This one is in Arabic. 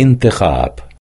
انتخاب.